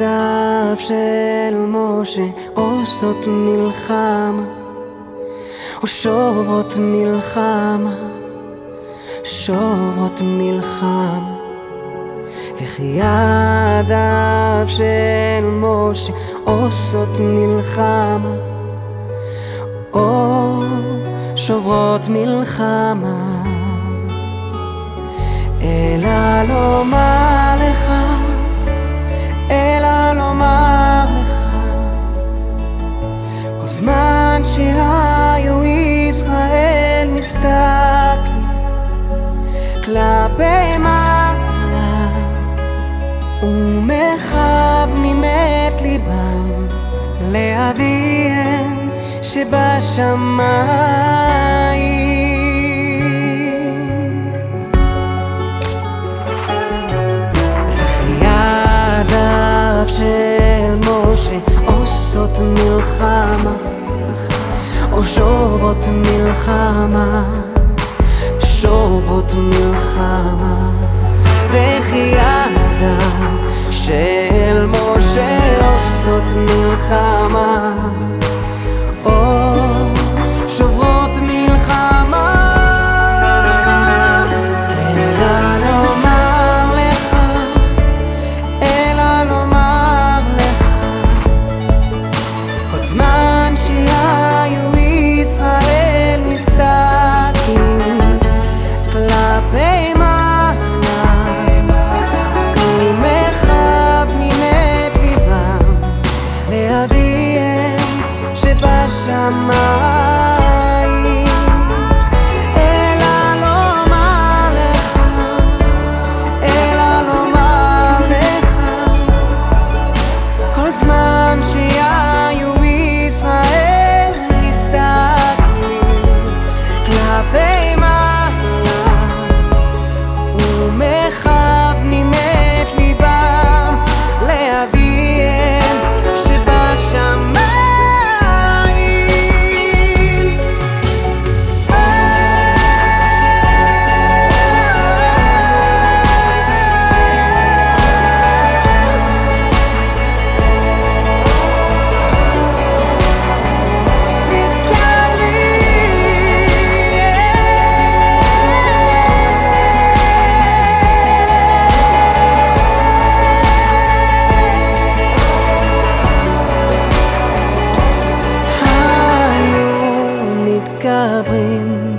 ידיו של משה עושות מלחמה ושוברות מלחמה, שוברות מלחמה. וכי ידיו של משה עושות מלחמה או שוברות מלחמה. אלא לומר כל זמן שהיו ישראל מסתכלים כלפי מעלה ומכוונים את ליבם לאביהם שבשמיים. משה עושות מלחמה או שובות מלחמה, שובות מלחמה וכי ידיו שבשמיים אלא cabrim